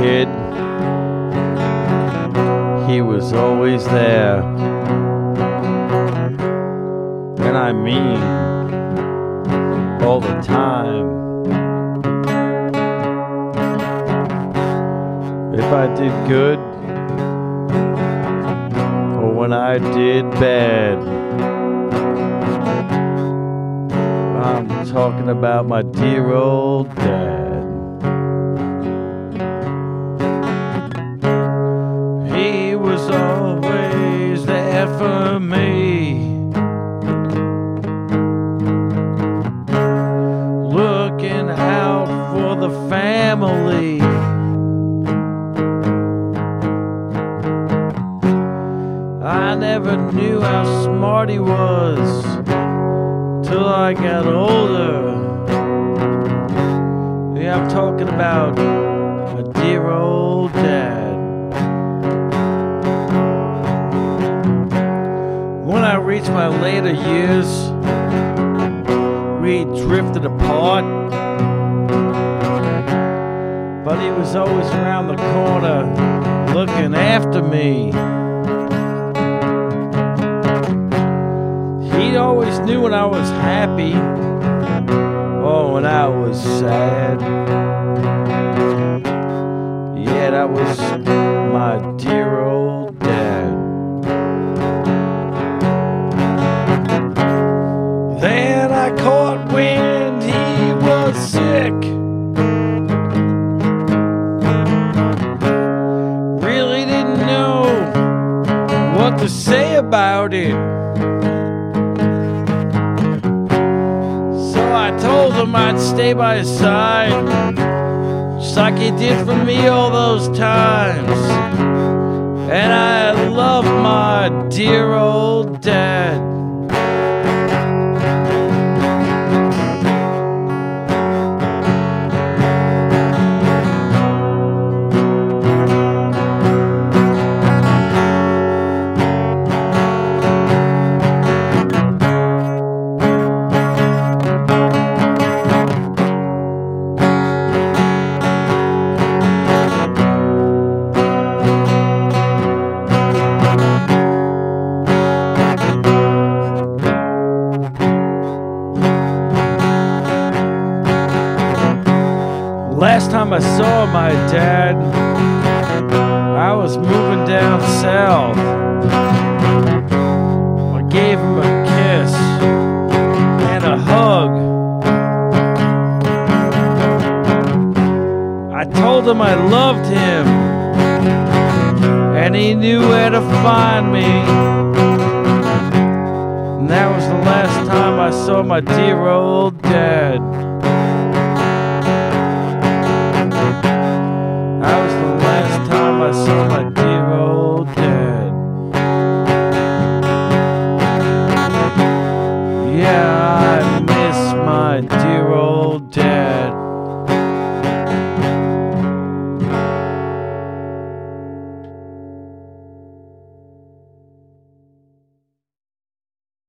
kid, he was always there. And I mean, all the time. If I did good, or when I did bad. I'm talking about my dear old dad. For me. Looking out for the family. I never knew how smart he was till I got older. Yeah, I'm talking about a dear old later years, we drifted apart. But he was always around the corner looking after me. He always knew when I was happy or when I was sad. Yeah, that was my dear didn't know what to say about it. So I told him I'd stay by his side, just like he did for me all those times. And I love my dear old dad. Last time I saw my dad, I was moving down south. I gave him a kiss and a hug. I told him I loved him, and he knew where to find me. And that was the last time I saw my dear old dad.